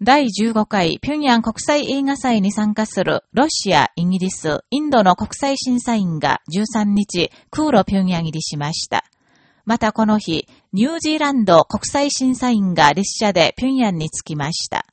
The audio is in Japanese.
第15回平壌国際映画祭に参加するロシア、イギリス、インドの国際審査員が13日、空路平壌入りしました。またこの日、ニュージーランド国際審査員が列車で平壌に着きました。